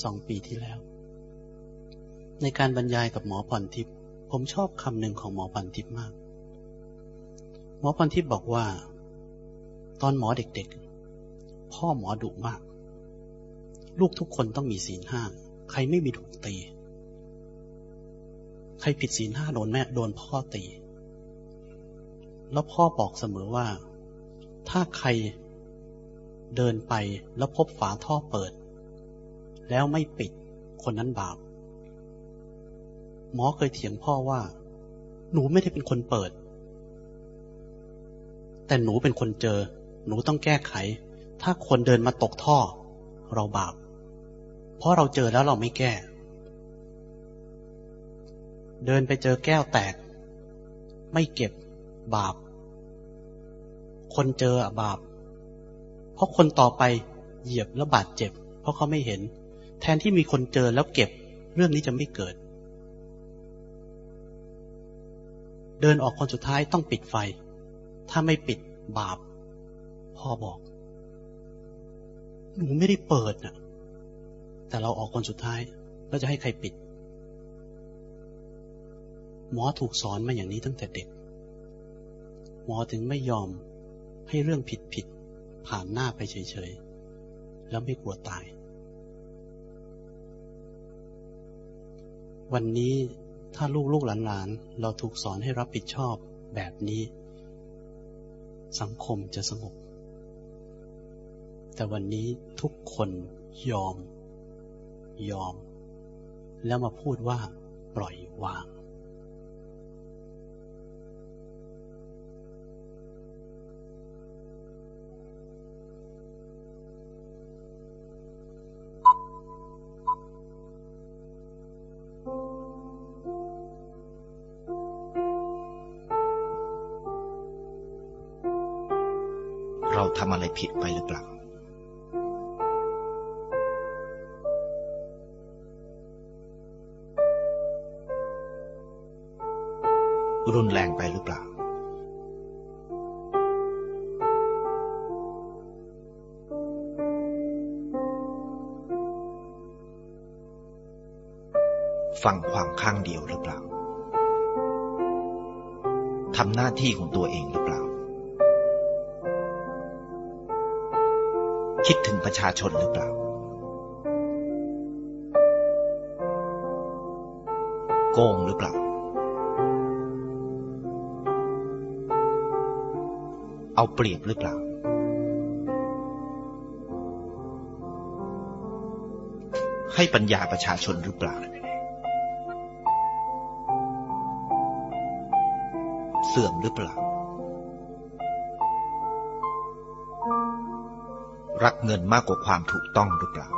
สองปีที่แล้ว ในการบรรยายกับหมอพรทิพย์ผมชอบคำหนึ่งของหมอพรทิพย์มาก หมอพรทิพย์บอกว่า ตอนหมอเด็กๆ พ่อหมอดุมาก ลูกทุกคนต้องมีศีลห้าใครไม่มีถูกตี ใครผิดศีลห้าโดนแม่โดนพ่อตี แล้วพ่อบอกเสมอว่า ถ้าใครเดินไปแล้วพบฝาท่อเปิด แล้วไม่ปิดคนนั้นบาป หมอเคยเถียงพ่อว่า หนูไม่ได้เป็นคนเปิด แต่หนูเป็นคนเจอ หนูต้องแก้ไข ถ้าคนเดินมาตกท่อ เราบาป เพราะเราเจอแล้วเราไม่แก้ เดินไปเจอแก้วแตก ไม่เก็บบาป คนเจออบาป เพราะคนต่อไปเหยียบแล้วบาดเจ็บ เพราะเขาไม่เห็น แทนที่มีคนเจอแล้วเก็บ เรื่องนี้จะไม่เกิด เดินออกคนสุดท้ายต้องปิดไฟ ถ้าไม่ปิดบาป พ่อบอก หนูไม่ได้เปิดนะแต่เราออกคนสุดท้ายเราจะให้ใครปิด หมอถูกสอนมาอย่างนี้ตั้งแต่เด็ก หมอถึงไม่ยอม ให้เรื่องผิดผิดผ่านหน้าไปเฉยๆ แล้วไม่กลัวตาย วันนี้ถ้าลูกลูกหลานๆ เราถูกสอนให้รับผิดชอบแบบนี้ สังคมจะสงบ แต่วันนี้ทุกคนยอม ยอม แล้วมาพูดว่าปล่อยวาง ผิดไปหรือเปล่า รุนแรงไปหรือเปล่า ฟังความข้างเดียวหรือเปล่าทำหน้าที่ของตัวเองหรือเปล่า คิดถึงประชาชนหรือเปล่า โกงหรือเปล่า เอาเปรียบหรือเปล่า ให้ปัญญาประชาชนหรือเปล่า เสื่อมหรือเปล่า รักเงินมากกว่าความถูกต้องหรือเปล่า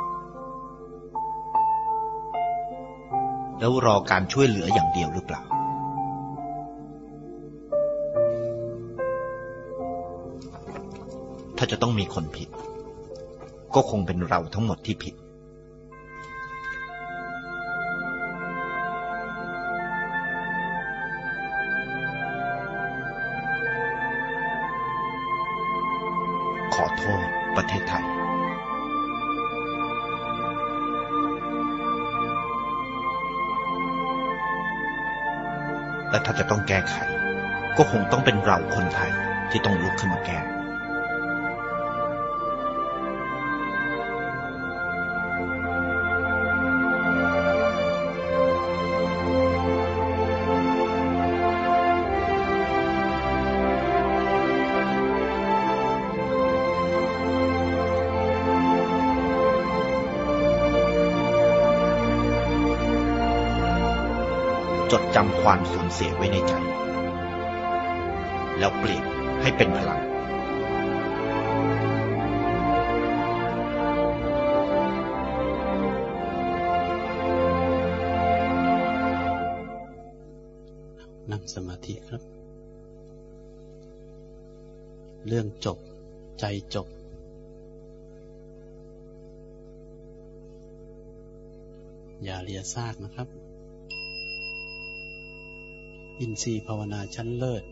แล้วรอการช่วยเหลืออย่างเดียวหรือเปล่า ถ้าจะต้องมีคนผิด ก็คงเป็นเราทั้งหมดที่ผิด แก้ไข ก็คงต้องเป็นเราคนไทยที่ต้องลุกขึ้นมาแก้ ดจำความสูญเสียไว้ในใจ แล้วเปลี่ยนให้เป็นพลัง นั่งสมาธิครับ เรื่องจบ ใจจบอย่าเลียซากนะครับ อินทรีย์ภาวนาชั้นเลิศ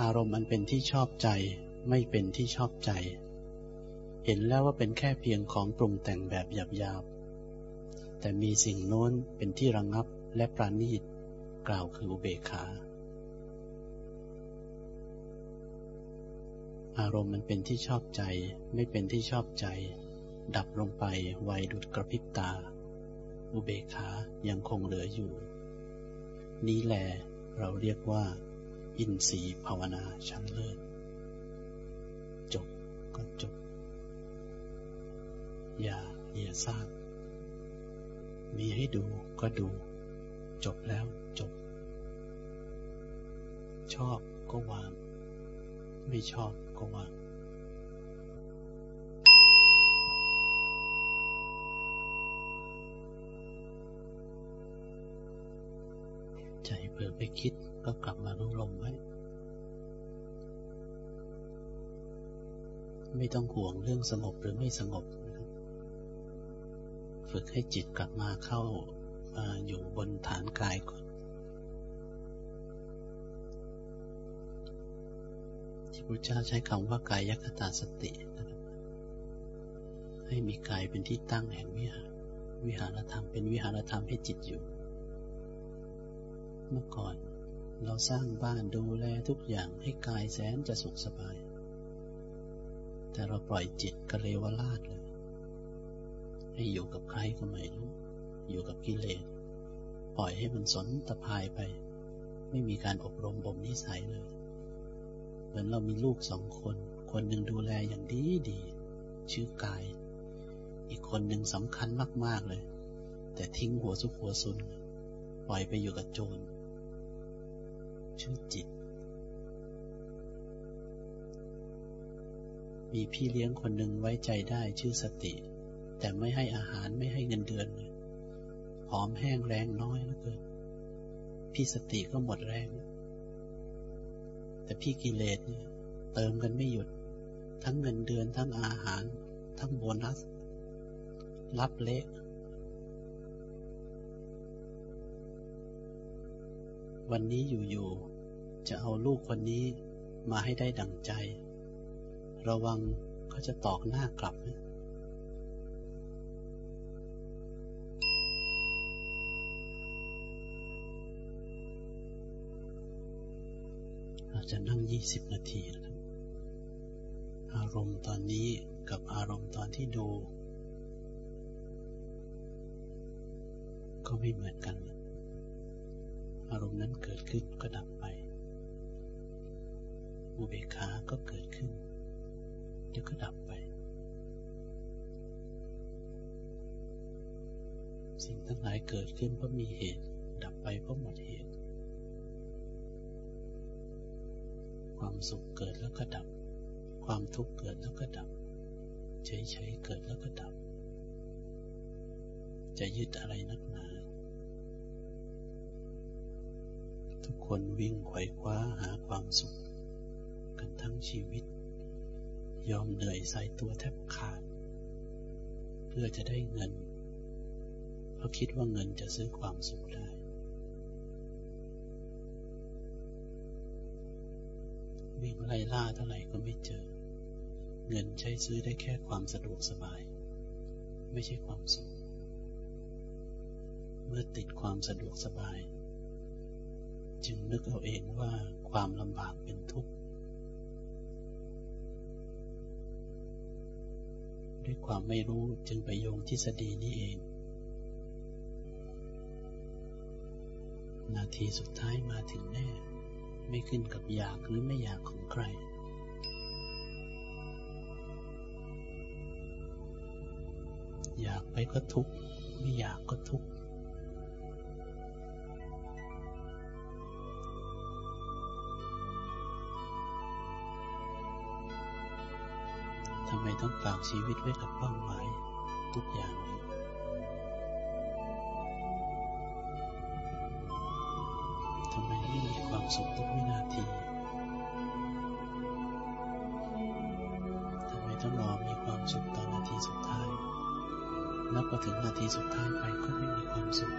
อารมณ์อันเป็นที่ชอบใจ ไม่เป็นที่ชอบใจ เห็นแล้วว่าเป็นแค่เพียงของปรุงแต่งแบบหยาบๆ แต่มีสิ่งโน้นเป็นที่ระงงับและปราณีตกล่าวคืออุเบกขา อารมณ์มันเป็นที่ชอบใจ ไม่เป็นที่ชอบใจ ดับลงไปไวดุดกระพริบตา อุเบกขายังคงเหลืออยู่ นี้แหละ เราเรียกว่า อินทรีย์ภาวนาชั้นเลิศ จบก็จบ อย่าเลียซาบมีให้ดูก็ดู จบแล้วจบ ชอบก็วาง ไม่ชอบก็วาง ใจเผลอไปคิดก็กลับมารู้ลมไว้ ไม่ต้องห่วงเรื่องสงบหรือไม่สงบนะครับ ฝึกให้จิตกลับมาเข้ามาอยู่บนฐานกายก่อนที่พระเจ้าใช้คำว่ากายยคตาสตินะครับ ให้มีกายเป็นที่ตั้งแห่งวิหารวิหารธรรมเป็นวิหารธรรมให้จิตอยู่ เมื่อก่อน เราสร้างบ้านดูแลทุกอย่างให้กายแสนจะสุขสบาย แต่เราปล่อยจิตกระเลวลาดเลย ให้อยู่กับใครก็ไม่รู้ อยู่กับกิเลส ปล่อยให้มันสนตะพายไป ไม่มีการอบรมบ่มนิสัยเลย เหมือนเรามีลูกสองคน คนหนึ่งดูแลอย่างดีดี ชื่อกาย อีกคนหนึ่งสำคัญมาก ๆเลย แต่ทิ้งหัวซุกหัวซุนปล่อยไปอยู่กับโจร ชื่อจิต มีพี่เลี้ยงคนหนึ่งไว้ใจได้ชื่อสติ แต่ไม่ให้อาหารไม่ให้เงินเดือนเลยผอมแห้งแรงน้อยเหลือเกินพี่สติก็หมดแรง แต่พี่กิเลสเนี่ย เติมกันไม่หยุด ทั้งเงินเดือนทั้งอาหาร ทั้งโบนัส รับเละ วันนี้อยู่ๆจะเอาลูกคนนี้มาให้ได้ดั่งใจ ระวังเขาจะตอกหน้ากลับนะเราจะนั่งยี่สิบนาทีนะครับอารมณ์ตอนนี้กับอารมณ์ตอนที่ดู ก็ไม่เหมือนกัน อารมณ์นั้นเกิดขึ้นก็ดับไป อุเบกขาก็เกิดขึ้น เดี๋ยวก็ดับไป สิ่งทั้งหลายเกิดขึ้นเพราะมีเหตุ ดับไปเพราะหมดเหตุ ความสุขเกิดแล้วก็ดับ ความทุกข์เกิดแล้วก็ดับ เฉยๆเกิดแล้วก็ดับ จะยึดอะไรนักหนา ทุกคนวิ่งไขว่คว้าหาความสุข กันทั้งชีวิต ยอมเหนื่อยใส่ตัวแทบขาด เพื่อจะได้เงิน เพราะคิดว่าเงินจะซื้อความสุขได้ วิ่งไล่ล่าเท่าไหร่ก็ไม่เจอ เงินใช้ซื้อได้แค่ความสะดวกสบาย ไม่ใช่ความสุข เมื่อติดความสะดวกสบาย จึงนึกเอาเองว่าความลำบากเป็นทุกข์ ด้วยความไม่รู้จึงไปโยงทฤษฎีนี้เอง นาทีสุดท้ายมาถึงแน่ ไม่ขึ้นกับอยากหรือไม่อยากของใครอยากไปก็ทุกข์ไม่อยากก็ทุกข์ ต้องฝากชีวิตไว้กับเป้าหมายทุกอย่างเลยทำไมไม่มีความสุขทุกวินาที ทำไมต้องรอมีความสุขตอนนาทีสุดท้ายแล้วพอถึงนาทีสุดท้ายไปก็ไม่มีความสุข